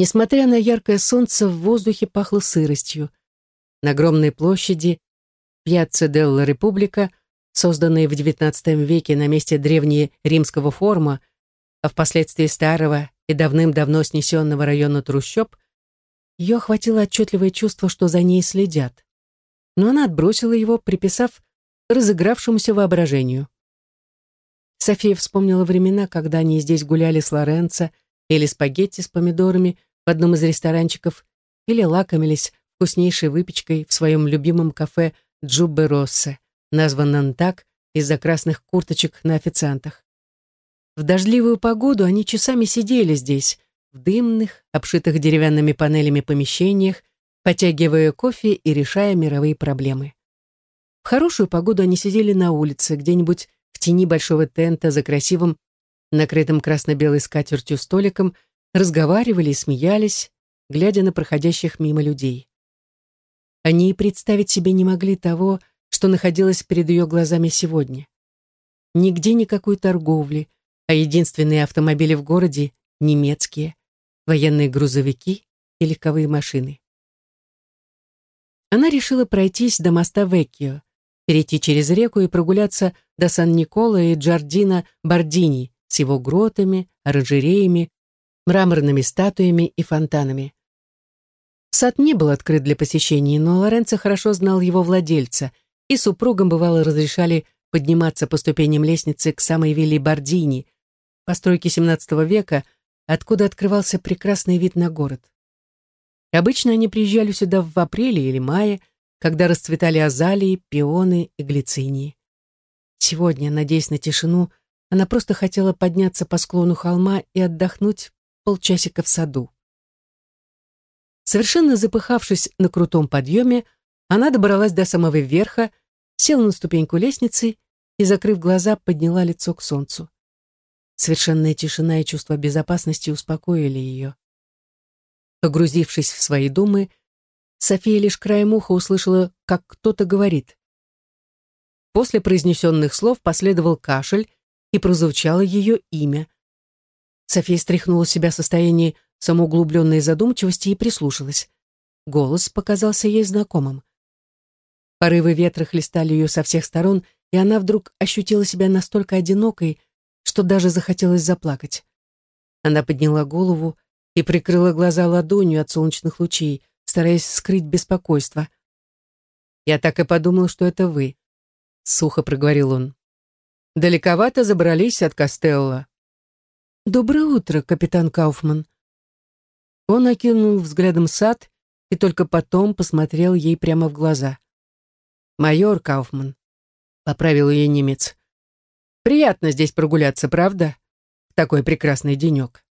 Несмотря на яркое солнце, в воздухе пахло сыростью. На огромной площади Пьяцца Делла Република, созданной в XIX веке на месте древнего римского форума, а впоследствии старого и давным-давно снесенного района трущоб, ее охватило отчетливое чувство, что за ней следят. Но она отбросила его, приписав разыгравшемуся воображению. София вспомнила времена, когда они здесь гуляли с Лоренцо, ели спагетти с помидорами в одном из ресторанчиков или лакомились вкуснейшей выпечкой в своем любимом кафе Джуббе Россе, названном так из-за красных курточек на официантах. В дождливую погоду они часами сидели здесь, в дымных, обшитых деревянными панелями помещениях, потягивая кофе и решая мировые проблемы. В хорошую погоду они сидели на улице, где-нибудь в тени большого тента за красивым, накрытым красно-белой скатертью столиком, разговаривали и смеялись, глядя на проходящих мимо людей. Они и представить себе не могли того, что находилось перед ее глазами сегодня. Нигде никакой торговли, а единственные автомобили в городе — немецкие, военные грузовики и легковые машины. Она решила пройтись до моста Веккио, перейти через реку и прогуляться до Сан-Никола и Джардина Бардини с его гротами, оранжереями, мраморными статуями и фонтанами. Сад не был открыт для посещений, но Лоренцо хорошо знал его владельца, и супругам бывало разрешали подниматься по ступеням лестницы к самой вилле Бардини, постройки XVII века, откуда открывался прекрасный вид на город. Обычно они приезжали сюда в апреле или мае, когда расцветали азалии, пионы и глицинии. Сегодня, надеясь на тишину, она просто хотела подняться по склону холма и отдохнуть полчасика в саду. Совершенно запыхавшись на крутом подъеме, она добралась до самого верха, села на ступеньку лестницы и, закрыв глаза, подняла лицо к солнцу. Совершенная тишина и чувство безопасности успокоили ее. Погрузившись в свои думы, София лишь краем уха услышала, как кто-то говорит. После произнесенных слов последовал кашель, и прозвучало ее имя. София стряхнула себя состояние самоуглубленной задумчивости и прислушалась. Голос показался ей знакомым. Порывы ветра хлестали ее со всех сторон, и она вдруг ощутила себя настолько одинокой, что даже захотелось заплакать. Она подняла голову и прикрыла глаза ладонью от солнечных лучей, стараясь скрыть беспокойство. «Я так и подумал, что это вы», — сухо проговорил он. «Далековато забрались от Костелла». «Доброе утро, капитан Кауфман», он окинул взглядом сад и только потом посмотрел ей прямо в глаза. «Майор Кауфман», — поправил ее немец. «Приятно здесь прогуляться, правда? В такой прекрасный денек».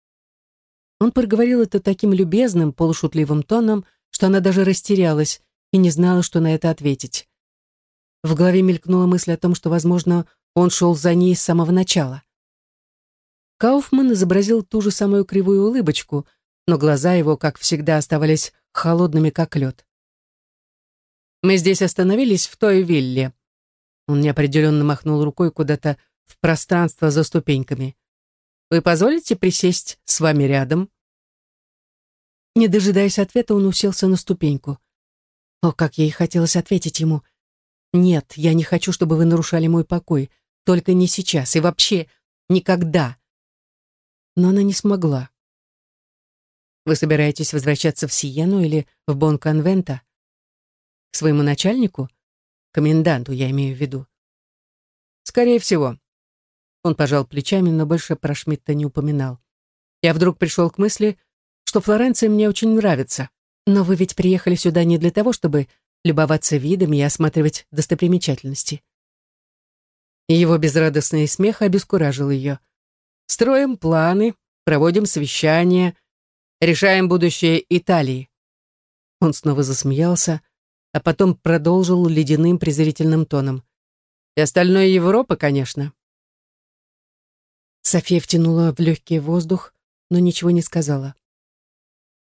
Он проговорил это таким любезным, полушутливым тоном, что она даже растерялась и не знала, что на это ответить. В голове мелькнула мысль о том, что, возможно, он шел за ней с самого начала. Кауфман изобразил ту же самую кривую улыбочку, но глаза его, как всегда, оставались холодными, как лед. «Мы здесь остановились в той вилле». Он неопределенно махнул рукой куда-то в пространство за ступеньками. «Вы позволите присесть с вами рядом?» Не дожидаясь ответа, он уселся на ступеньку. О, как ей хотелось ответить ему. «Нет, я не хочу, чтобы вы нарушали мой покой. Только не сейчас и вообще никогда». Но она не смогла. Вы собираетесь возвращаться в Сиену или в Бон-Конвента? К своему начальнику? Коменданту, я имею в виду. Скорее всего. Он пожал плечами, но больше про Шмидта не упоминал. Я вдруг пришел к мысли, что Флоренция мне очень нравится. Но вы ведь приехали сюда не для того, чтобы любоваться видами и осматривать достопримечательности. Его безрадостный смех обескуражил ее. Строим планы, проводим совещания, Решаем будущее Италии». Он снова засмеялся, а потом продолжил ледяным презрительным тоном. «И остальное Европа, конечно». София втянула в легкий воздух, но ничего не сказала.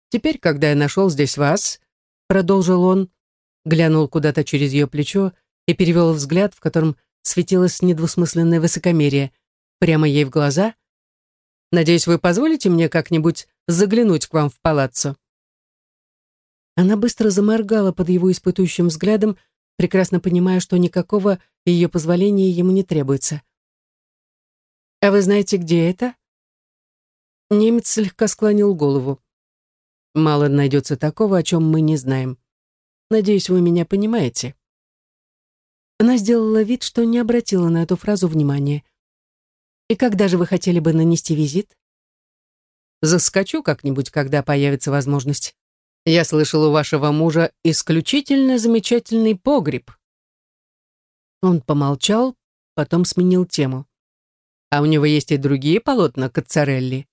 «Теперь, когда я нашел здесь вас», — продолжил он, глянул куда-то через ее плечо и перевел взгляд, в котором светилось недвусмысленное высокомерие, прямо ей в глаза. «Надеюсь, вы позволите мне как-нибудь заглянуть к вам в палаццо». Она быстро заморгала под его испытующим взглядом, прекрасно понимая, что никакого ее позволения ему не требуется. «А вы знаете, где это?» Немец слегка склонил голову. «Мало найдется такого, о чем мы не знаем. Надеюсь, вы меня понимаете». Она сделала вид, что не обратила на эту фразу внимания. «И когда же вы хотели бы нанести визит?» «Заскочу как-нибудь, когда появится возможность. Я слышал, у вашего мужа исключительно замечательный погреб. Он помолчал, потом сменил тему. А у него есть и другие полотна Кацарелли.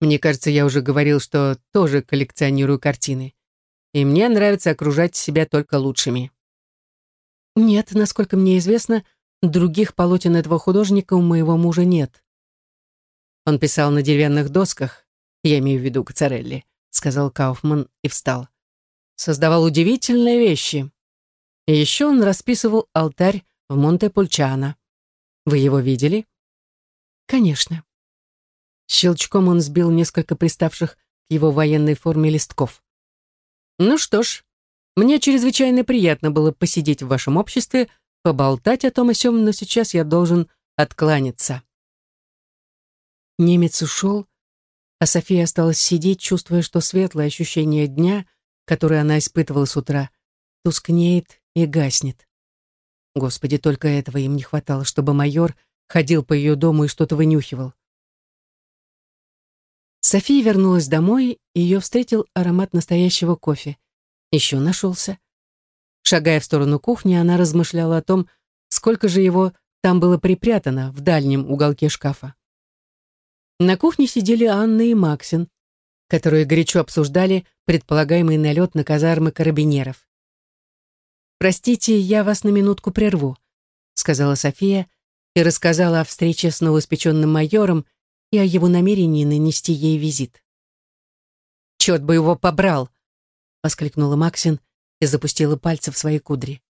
Мне кажется, я уже говорил, что тоже коллекционирую картины. И мне нравится окружать себя только лучшими. Нет, насколько мне известно, других полотен этого художника у моего мужа нет. Он писал на деревянных досках, я имею в виду Кацарелли, сказал Кауфман и встал. Создавал удивительные вещи. И еще он расписывал алтарь в Монте-Пульчано. Вы его видели? Конечно. Щелчком он сбил несколько приставших к его военной форме листков. Ну что ж, мне чрезвычайно приятно было посидеть в вашем обществе, поболтать о том и сём, но сейчас я должен откланяться. Немец ушел, а София осталась сидеть, чувствуя, что светлое ощущение дня, которое она испытывала с утра, тускнеет и гаснет. Господи, только этого им не хватало, чтобы майор ходил по ее дому и что-то вынюхивал. София вернулась домой, и ее встретил аромат настоящего кофе. Еще нашелся. Шагая в сторону кухни, она размышляла о том, сколько же его там было припрятано в дальнем уголке шкафа. На кухне сидели Анна и Максин, которые горячо обсуждали предполагаемый налет на казармы карабинеров. «Простите, я вас на минутку прерву», — сказала София и рассказала о встрече с новоиспеченным майором и о его намерении нанести ей визит. «Черт бы его побрал!» — воскликнула Максин и запустила пальцы в свои кудри.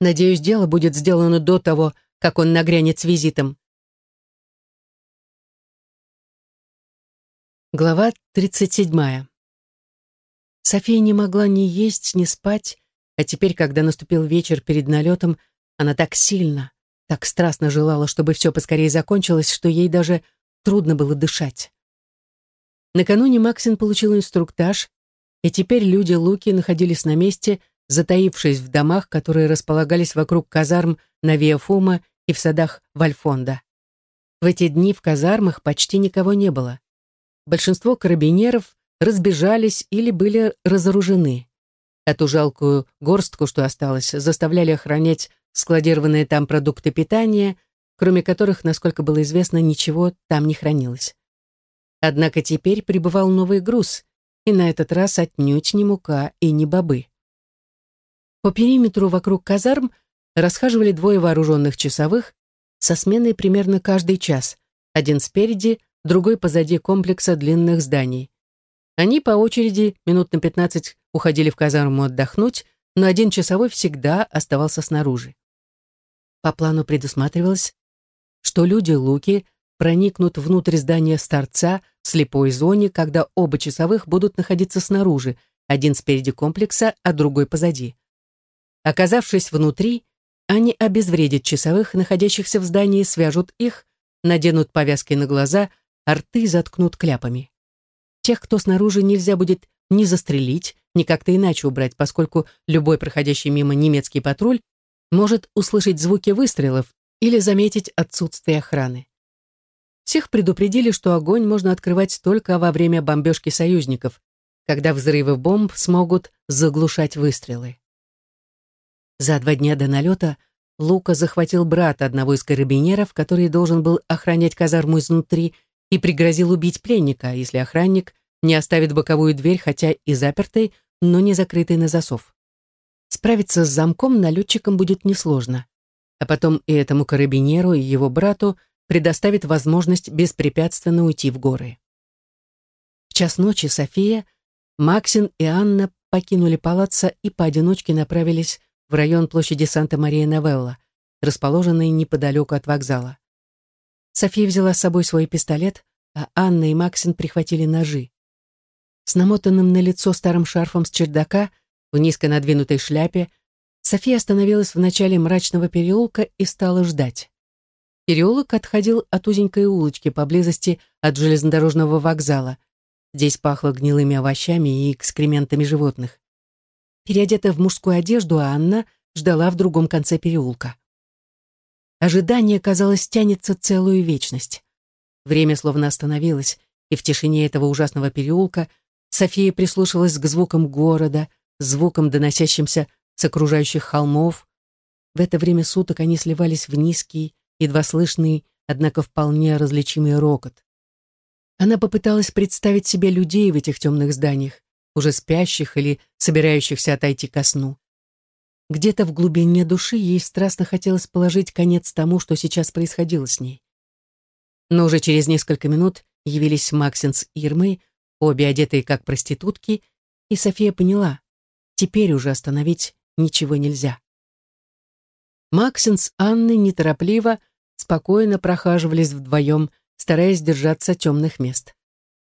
«Надеюсь, дело будет сделано до того, как он нагрянет с визитом. Глава 37. София не могла ни есть, ни спать, а теперь, когда наступил вечер перед налетом, она так сильно, так страстно желала, чтобы все поскорее закончилось, что ей даже трудно было дышать. Накануне Максин получил инструктаж, и теперь люди Луки находились на месте, затаившись в домах, которые располагались вокруг казарм на Виафума и в садах Вальфонда. В эти дни в казармах почти никого не было большинство карабинеров разбежались или были разоружены. Эту жалкую горстку, что осталось, заставляли охранять складированные там продукты питания, кроме которых, насколько было известно, ничего там не хранилось. Однако теперь прибывал новый груз, и на этот раз отнюдь не мука и не бобы. По периметру вокруг казарм расхаживали двое вооруженных часовых со сменой примерно каждый час, один спереди, другой позади комплекса длинных зданий. Они по очереди минут на пятнадцать уходили в казарму отдохнуть, но один часовой всегда оставался снаружи. По плану предусматривалось, что люди Луки проникнут внутрь здания старца в слепой зоне, когда оба часовых будут находиться снаружи, один спереди комплекса, а другой позади. Оказавшись внутри, они обезвредят часовых, находящихся в здании, свяжут их, наденут повязки на глаза – а рты заткнут кляпами. Тех, кто снаружи, нельзя будет ни застрелить, ни как-то иначе убрать, поскольку любой проходящий мимо немецкий патруль может услышать звуки выстрелов или заметить отсутствие охраны. Всех предупредили, что огонь можно открывать только во время бомбежки союзников, когда взрывы бомб смогут заглушать выстрелы. За два дня до налета Лука захватил брата одного из карабинеров, который должен был охранять казарму изнутри, и пригрозил убить пленника, если охранник не оставит боковую дверь, хотя и запертой, но не закрытой на засов. Справиться с замком налетчикам будет несложно. А потом и этому карабинеру, и его брату предоставит возможность беспрепятственно уйти в горы. В час ночи София, Максин и Анна покинули палаццо и поодиночке направились в район площади Санта-Мария-Новелла, расположенный неподалеку от вокзала. София взяла с собой свой пистолет, а Анна и Максин прихватили ножи. С намотанным на лицо старым шарфом с чердака, в низко надвинутой шляпе, София остановилась в начале мрачного переулка и стала ждать. Переулок отходил от узенькой улочки поблизости от железнодорожного вокзала. Здесь пахло гнилыми овощами и экскрементами животных. Переодетая в мужскую одежду, Анна ждала в другом конце переулка. Ожидание, казалось, тянется целую вечность. Время словно остановилось, и в тишине этого ужасного переулка София прислушивалась к звукам города, звукам, доносящимся с окружающих холмов. В это время суток они сливались в низкий, едва слышный, однако вполне различимый рокот. Она попыталась представить себе людей в этих темных зданиях, уже спящих или собирающихся отойти ко сну. Где-то в глубине души ей страстно хотелось положить конец тому, что сейчас происходило с ней. Но уже через несколько минут явились Максин с Ирмой, обе одетые как проститутки, и София поняла, теперь уже остановить ничего нельзя. Максин с Анной неторопливо, спокойно прохаживались вдвоем, стараясь держаться темных мест.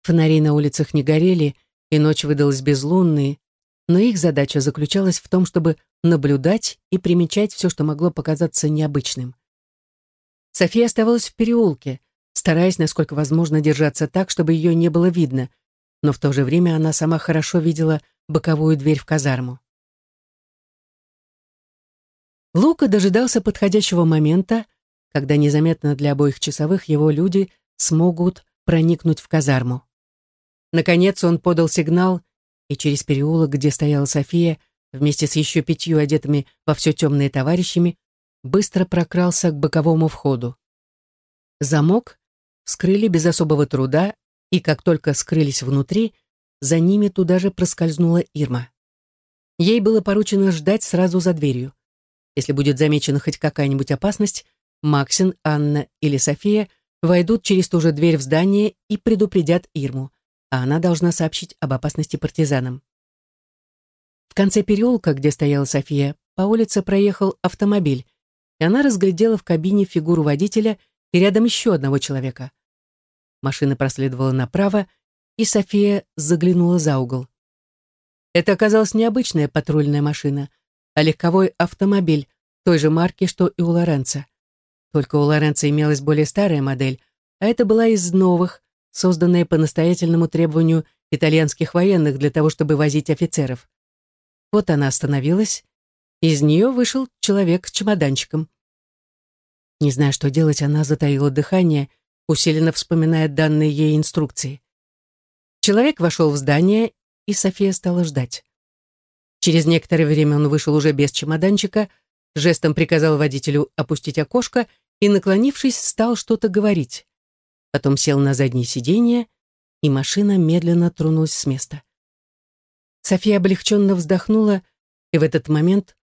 Фонари на улицах не горели, и ночь выдалась безлунной, но их задача заключалась в том, чтобы наблюдать и примечать все, что могло показаться необычным. София оставалась в переулке, стараясь, насколько возможно, держаться так, чтобы ее не было видно, но в то же время она сама хорошо видела боковую дверь в казарму. Лука дожидался подходящего момента, когда незаметно для обоих часовых его люди смогут проникнуть в казарму. Наконец он подал сигнал, и через переулок, где стояла София, вместе с еще пятью одетыми во все темные товарищами, быстро прокрался к боковому входу. Замок вскрыли без особого труда, и как только скрылись внутри, за ними туда же проскользнула Ирма. Ей было поручено ждать сразу за дверью. Если будет замечена хоть какая-нибудь опасность, Максин, Анна или София войдут через ту же дверь в здание и предупредят Ирму, а она должна сообщить об опасности партизанам. В конце переулка, где стояла София, по улице проехал автомобиль, и она разглядела в кабине фигуру водителя и рядом еще одного человека. Машина проследовала направо, и София заглянула за угол. Это оказалась необычная патрульная машина, а легковой автомобиль той же марки, что и у Лоренца. Только у Лоренца имелась более старая модель, а это была из новых, созданная по настоятельному требованию итальянских военных для того, чтобы возить офицеров. Вот она остановилась, из нее вышел человек с чемоданчиком. Не зная, что делать, она затаила дыхание, усиленно вспоминая данные ей инструкции. Человек вошел в здание, и София стала ждать. Через некоторое время он вышел уже без чемоданчика, жестом приказал водителю опустить окошко и, наклонившись, стал что-то говорить. Потом сел на заднее сиденье, и машина медленно тронулась с места. София облегченно вздохнула и в этот момент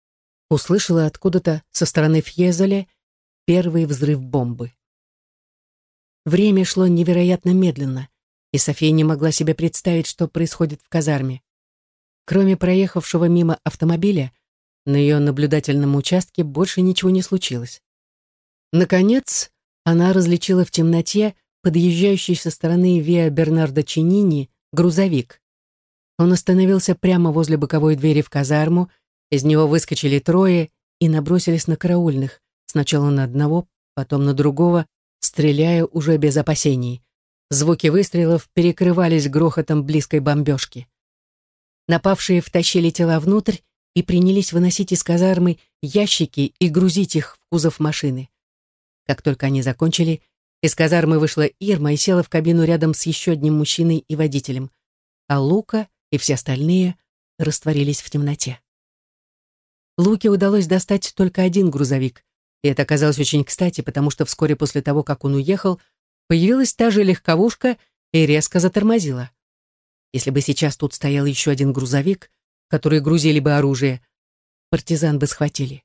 услышала откуда-то со стороны Фьезеля первый взрыв бомбы. Время шло невероятно медленно, и София не могла себе представить, что происходит в казарме. Кроме проехавшего мимо автомобиля, на ее наблюдательном участке больше ничего не случилось. Наконец, она различила в темноте подъезжающий со стороны Виа Бернардо Чинини грузовик. Он остановился прямо возле боковой двери в казарму, из него выскочили трое и набросились на караульных, сначала на одного, потом на другого, стреляя уже без опасений. Звуки выстрелов перекрывались грохотом близкой бомбежки. Напавшие втащили тела внутрь и принялись выносить из казармы ящики и грузить их в кузов машины. Как только они закончили, из казармы вышла Ирма и села в кабину рядом с еще одним мужчиной и водителем, а Лука и все остальные растворились в темноте. Луке удалось достать только один грузовик, и это оказалось очень кстати, потому что вскоре после того, как он уехал, появилась та же легковушка и резко затормозила. Если бы сейчас тут стоял еще один грузовик, который грузили бы оружие, партизан бы схватили.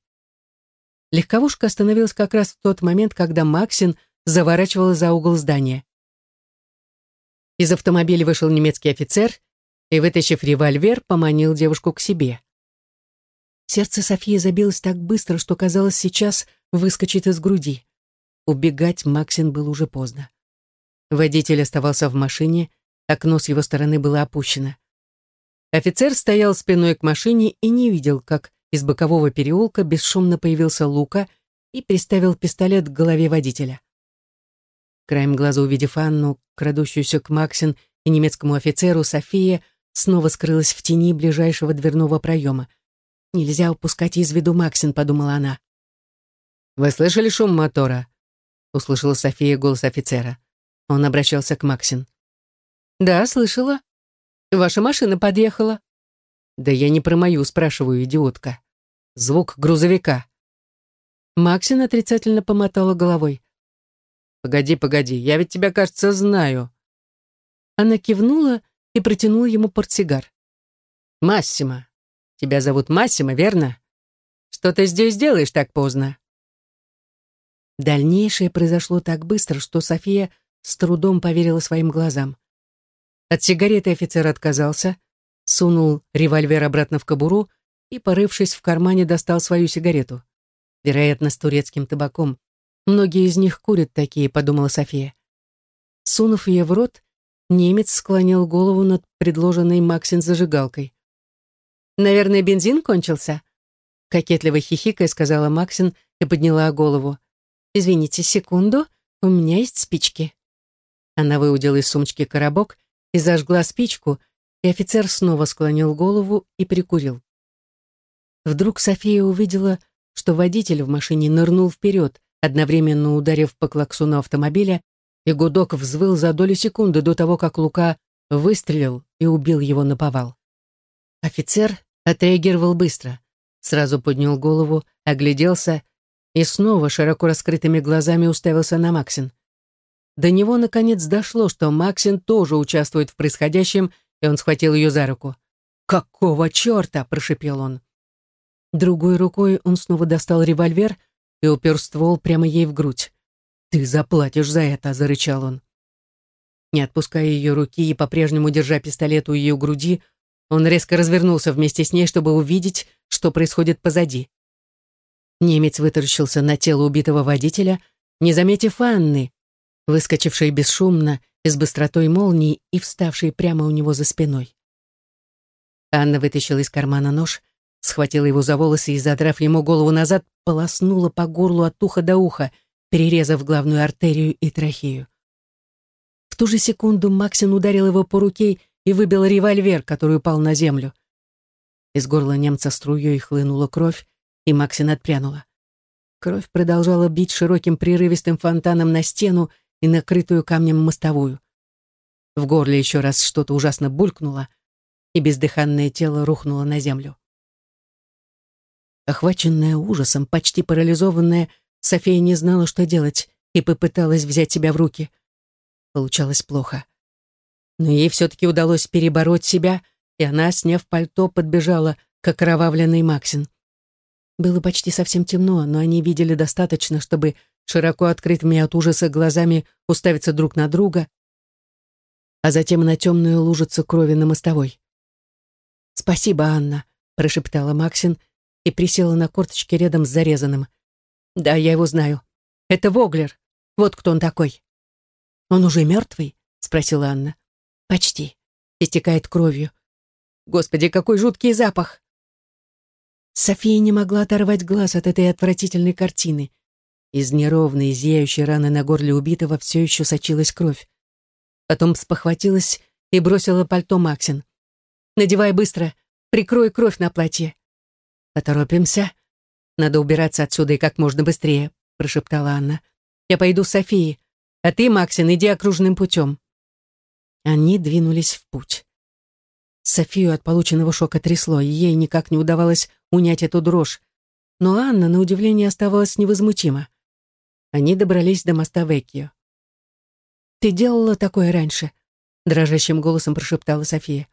Легковушка остановилась как раз в тот момент, когда Максин заворачивала за угол здания. Из автомобиля вышел немецкий офицер и, вытащив револьвер, поманил девушку к себе. Сердце Софии забилось так быстро, что казалось, сейчас выскочит из груди. Убегать Максин был уже поздно. Водитель оставался в машине, Окно с его стороны было опущено. Офицер стоял спиной к машине и не видел, как из бокового переулка бесшумно появился Лука и приставил пистолет к голове водителя. Краем глаза увидев Анну, крадущуюся к Максин и немецкому офицеру, София снова скрылась в тени ближайшего дверного проема. «Нельзя упускать из виду Максин», — подумала она. «Вы слышали шум мотора?» — услышала София голос офицера. Он обращался к Максин. «Да, слышала. Ваша машина подъехала». «Да я не про мою спрашиваю, идиотка. Звук грузовика». Максин отрицательно помотала головой. «Погоди, погоди, я ведь тебя, кажется, знаю». Она кивнула и протянула ему портсигар. «Массимо. Тебя зовут Массимо, верно? Что ты здесь делаешь так поздно?» Дальнейшее произошло так быстро, что София с трудом поверила своим глазам. От сигареты офицер отказался, сунул револьвер обратно в кобуру и, порывшись в кармане, достал свою сигарету. Вероятно, с турецким табаком. Многие из них курят такие, подумала София. Сунув ее в рот, немец склонил голову над предложенной Максин зажигалкой. «Наверное, бензин кончился?» Кокетливо хихикая, сказала Максин и подняла голову. «Извините, секунду, у меня есть спички». Она выудила из сумочки коробок и зажгла спичку, и офицер снова склонил голову и прикурил. Вдруг София увидела, что водитель в машине нырнул вперед, одновременно ударив по клаксону автомобиля, и гудок взвыл за долю секунды до того, как Лука выстрелил и убил его на повал. Офицер отреагировал быстро, сразу поднял голову, огляделся и снова широко раскрытыми глазами уставился на Максин. До него наконец дошло, что Максин тоже участвует в происходящем, и он схватил ее за руку. «Какого черта?» – прошепел он. Другой рукой он снова достал револьвер и упер ствол прямо ей в грудь. «Ты заплатишь за это!» – зарычал он. Не отпуская ее руки и по-прежнему держа пистолет у ее груди, он резко развернулся вместе с ней, чтобы увидеть, что происходит позади. Немец вытаращился на тело убитого водителя, не заметив Анны, выскочившей бесшумно и с быстротой молнии и вставшей прямо у него за спиной. Анна вытащила из кармана нож, схватила его за волосы и, задрав ему голову назад, полоснула по горлу от уха до уха, перерезав главную артерию и трахею. В ту же секунду Максин ударил его по руке и выбил револьвер, который упал на землю. Из горла немца струей хлынула кровь, и Максин отпрянула. Кровь продолжала бить широким прерывистым фонтаном на стену и накрытую камнем мостовую. В горле еще раз что-то ужасно булькнуло, и бездыханное тело рухнуло на землю. Охваченная ужасом, почти парализованная, София не знала, что делать, и попыталась взять себя в руки. Получалось плохо. Но ей все-таки удалось перебороть себя, и она, сняв пальто, подбежала к окровавленной Максин. Было почти совсем темно, но они видели достаточно, чтобы широко открытыми от ужаса глазами уставиться друг на друга, а затем на темную лужицу крови на мостовой. «Спасибо, Анна», — прошептала Максин и присела на корточки рядом с зарезанным. «Да, я его знаю. Это Воглер. Вот кто он такой». «Он уже мертвый?» — спросила Анна. «Почти. Истекает кровью. Господи, какой жуткий запах!» София не могла оторвать глаз от этой отвратительной картины. Из неровной, зияющей раны на горле убитого все еще сочилась кровь. Потом спохватилась и бросила пальто Максин. «Надевай быстро, прикрой кровь на платье». «Поторопимся. Надо убираться отсюда и как можно быстрее», прошептала Анна. «Я пойду с Софией, а ты, Максин, иди окружным путем». Они двинулись в путь. Софию от полученного шока трясло, и ей никак не удавалось унять эту дрожь. Но Анна, на удивление, оставалась невозмутима. Они добрались до моста Веккио. «Ты делала такое раньше?» — дрожащим голосом прошептала София.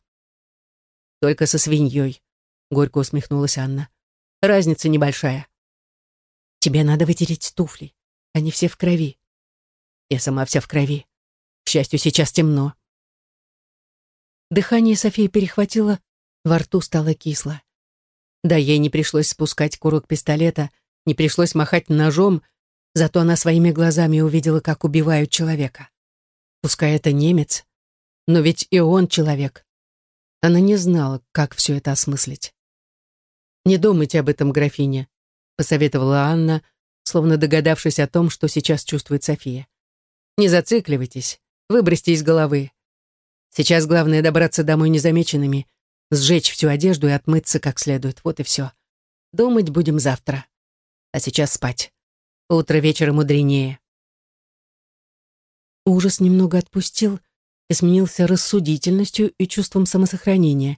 «Только со свиньей», — горько усмехнулась Анна. «Разница небольшая». «Тебе надо вытереть туфли. Они все в крови». «Я сама вся в крови. К счастью, сейчас темно». Дыхание Софии перехватило, во рту стало кисло. Да, ей не пришлось спускать курок пистолета, не пришлось махать ножом, зато она своими глазами увидела, как убивают человека. Пускай это немец, Но ведь и он человек. Она не знала, как все это осмыслить. «Не думайте об этом, графиня», — посоветовала Анна, словно догадавшись о том, что сейчас чувствует София. «Не зацикливайтесь, выбросьте из головы. Сейчас главное добраться домой незамеченными, сжечь всю одежду и отмыться как следует. Вот и все. Думать будем завтра. А сейчас спать. Утро вечера мудренее». Ужас немного отпустил и сменился рассудительностью и чувством самосохранения.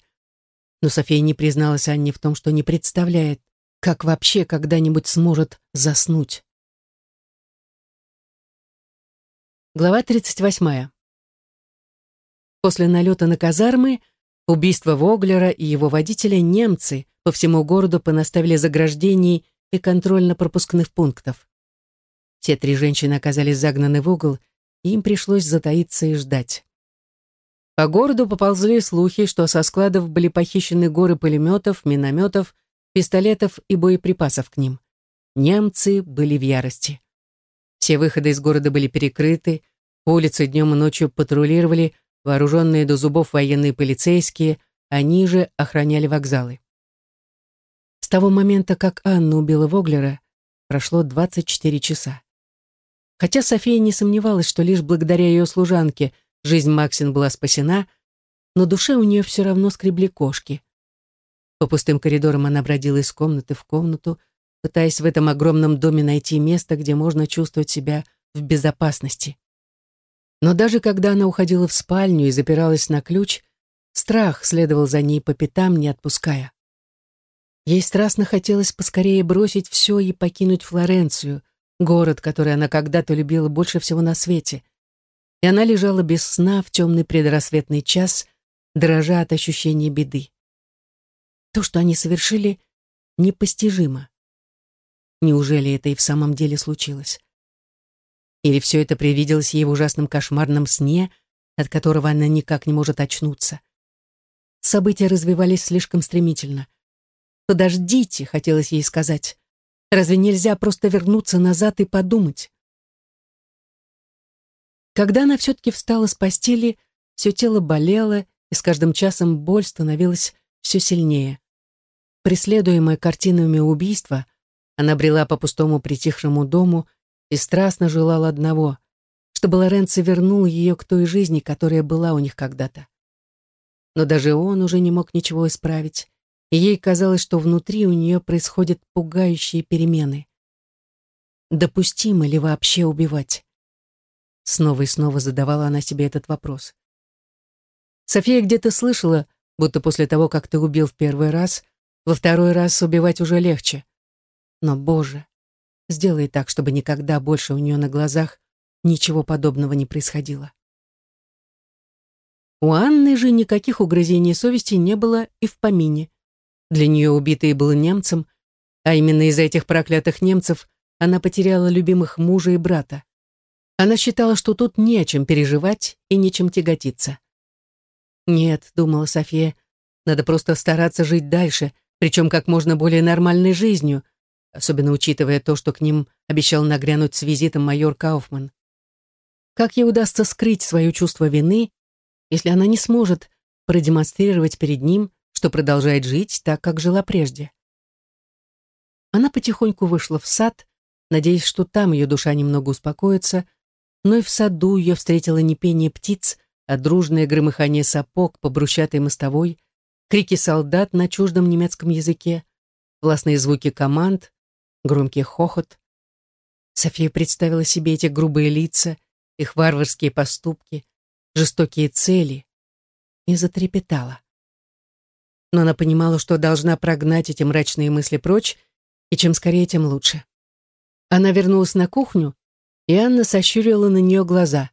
Но София не призналась Анне в том, что не представляет, как вообще когда-нибудь сможет заснуть. Глава 38. После налета на казармы, убийства Воглера и его водителя немцы по всему городу понаставили заграждений и контрольно-пропускных пунктов. Все три женщины оказались загнаны в угол, и им пришлось затаиться и ждать. По городу поползли слухи, что со складов были похищены горы пулеметов, минометов, пистолетов и боеприпасов к ним. Немцы были в ярости. Все выходы из города были перекрыты, улицы днем и ночью патрулировали вооруженные до зубов военные полицейские, они же охраняли вокзалы. С того момента, как Анна убила Воглера, прошло 24 часа. Хотя София не сомневалась, что лишь благодаря ее служанке – Жизнь Максин была спасена, но душе у нее все равно скребли кошки. По пустым коридорам она бродила из комнаты в комнату, пытаясь в этом огромном доме найти место, где можно чувствовать себя в безопасности. Но даже когда она уходила в спальню и запиралась на ключ, страх следовал за ней по пятам, не отпуская. Ей страстно хотелось поскорее бросить все и покинуть Флоренцию, город, который она когда-то любила больше всего на свете — и она лежала без сна в темный предрассветный час, дрожа от ощущения беды. То, что они совершили, непостижимо. Неужели это и в самом деле случилось? Или все это привиделось ей в ужасном кошмарном сне, от которого она никак не может очнуться? События развивались слишком стремительно. «Подождите», — хотелось ей сказать. «Разве нельзя просто вернуться назад и подумать?» Когда она все-таки встала с постели, все тело болело, и с каждым часом боль становилась все сильнее. Преследуемая картинами убийства, она брела по пустому притихшему дому и страстно желала одного, чтобы Лоренцо вернул ее к той жизни, которая была у них когда-то. Но даже он уже не мог ничего исправить, и ей казалось, что внутри у нее происходят пугающие перемены. Допустимо ли вообще убивать? Снова и снова задавала она себе этот вопрос. София где-то слышала, будто после того, как ты убил в первый раз, во второй раз убивать уже легче. Но, Боже, сделай так, чтобы никогда больше у нее на глазах ничего подобного не происходило. У Анны же никаких угрызений совести не было и в помине. Для нее убитый был немцем, а именно из-за этих проклятых немцев она потеряла любимых мужа и брата. Она считала, что тут не о чем переживать и нечем тяготиться. «Нет», — думала София, — «надо просто стараться жить дальше, причем как можно более нормальной жизнью, особенно учитывая то, что к ним обещал нагрянуть с визитом майор Кауфман. Как ей удастся скрыть свое чувство вины, если она не сможет продемонстрировать перед ним, что продолжает жить так, как жила прежде?» Она потихоньку вышла в сад, надеясь, что там ее душа немного успокоится, но и в саду ее встретило не пение птиц, а дружное громыхание сапог по брусчатой мостовой, крики солдат на чуждом немецком языке, властные звуки команд, громкий хохот. София представила себе эти грубые лица, их варварские поступки, жестокие цели и затрепетала. Но она понимала, что должна прогнать эти мрачные мысли прочь, и чем скорее, тем лучше. Она вернулась на кухню и Анна сощурила на нее глаза.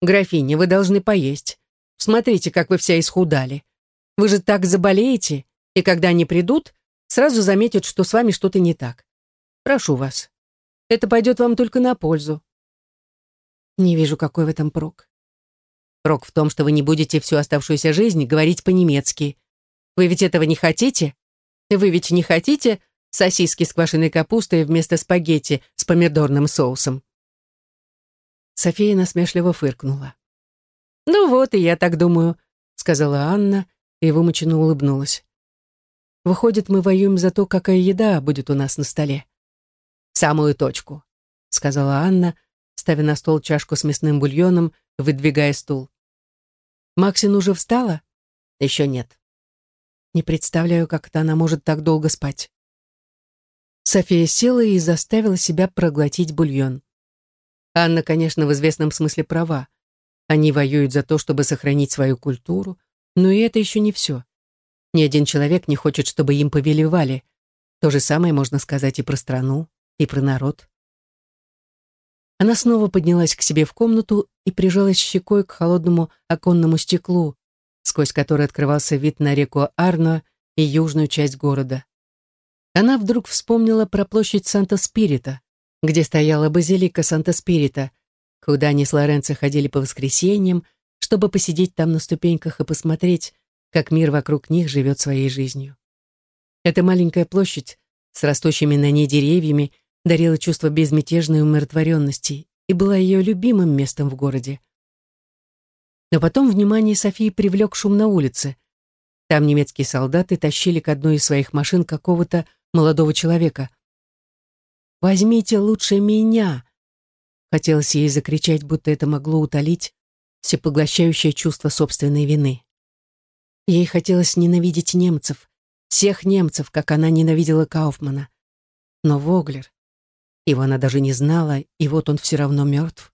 «Графиня, вы должны поесть. Смотрите, как вы вся исхудали. Вы же так заболеете, и когда они придут, сразу заметят, что с вами что-то не так. Прошу вас. Это пойдет вам только на пользу». Не вижу, какой в этом прок. Прок в том, что вы не будете всю оставшуюся жизнь говорить по-немецки. Вы ведь этого не хотите? Вы ведь не хотите сосиски с квашеной капустой вместо спагетти с помидорным соусом? София насмешливо фыркнула. «Ну вот, и я так думаю», — сказала Анна и вымученно улыбнулась. «Выходит, мы воюем за то, какая еда будет у нас на столе». «Самую точку», — сказала Анна, ставя на стол чашку с мясным бульоном, выдвигая стул. «Максин уже встала?» «Еще нет». Не представляю, как это она может так долго спать. София села и заставила себя проглотить бульон. Анна, конечно, в известном смысле права. Они воюют за то, чтобы сохранить свою культуру, но и это еще не все. Ни один человек не хочет, чтобы им повелевали. То же самое можно сказать и про страну, и про народ. Она снова поднялась к себе в комнату и прижалась щекой к холодному оконному стеклу, сквозь которое открывался вид на реку Арно и южную часть города. Она вдруг вспомнила про площадь Санта-Спирита, где стояла базилика Санта-Спирита, куда они с Лоренцо ходили по воскресеньям, чтобы посидеть там на ступеньках и посмотреть, как мир вокруг них живет своей жизнью. Эта маленькая площадь с растущими на ней деревьями дарила чувство безмятежной умиротворенности и была ее любимым местом в городе. Но потом внимание Софии привлек шум на улице. Там немецкие солдаты тащили к одной из своих машин какого-то молодого человека. «Возьмите лучше меня!» Хотелось ей закричать, будто это могло утолить всепоглощающее чувство собственной вины. Ей хотелось ненавидеть немцев, всех немцев, как она ненавидела Кауфмана. Но Воглер, его она даже не знала, и вот он все равно мертв.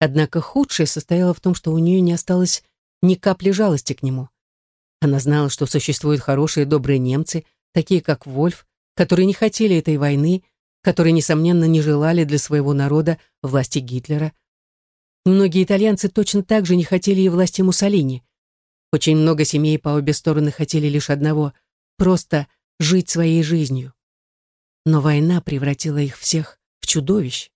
Однако худшее состояло в том, что у нее не осталось ни капли жалости к нему. Она знала, что существуют хорошие добрые немцы, такие как Вольф, которые не хотели этой войны, которые, несомненно, не желали для своего народа власти Гитлера. Многие итальянцы точно так же не хотели и власти Муссолини. Очень много семей по обе стороны хотели лишь одного — просто жить своей жизнью. Но война превратила их всех в чудовищ.